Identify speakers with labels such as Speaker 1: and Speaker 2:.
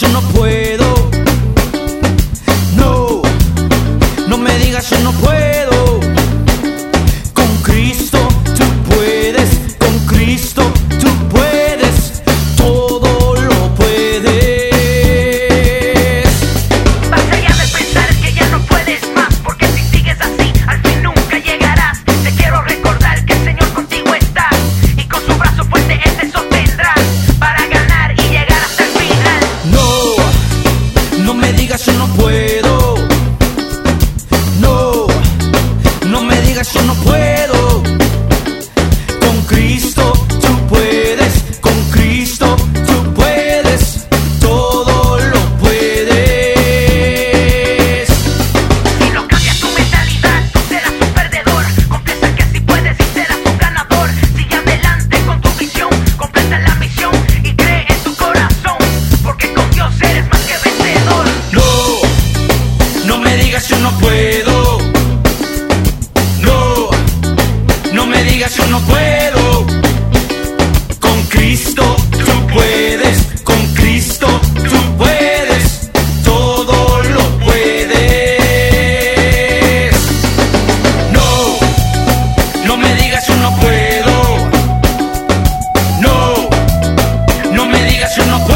Speaker 1: Yo no puedo. No,
Speaker 2: no me digas
Speaker 1: yo no puedo. me digas yo no puedo. No,
Speaker 2: no
Speaker 1: me digas yo no puedo. digas yo no puedo.
Speaker 2: No, no me digas yo no puedo. Con Cristo
Speaker 1: tú puedes,
Speaker 2: con Cristo
Speaker 1: tú puedes,
Speaker 2: todo
Speaker 1: lo puedes. No,
Speaker 2: no me digas
Speaker 1: yo no puedo. No,
Speaker 2: no me digas yo no puedo.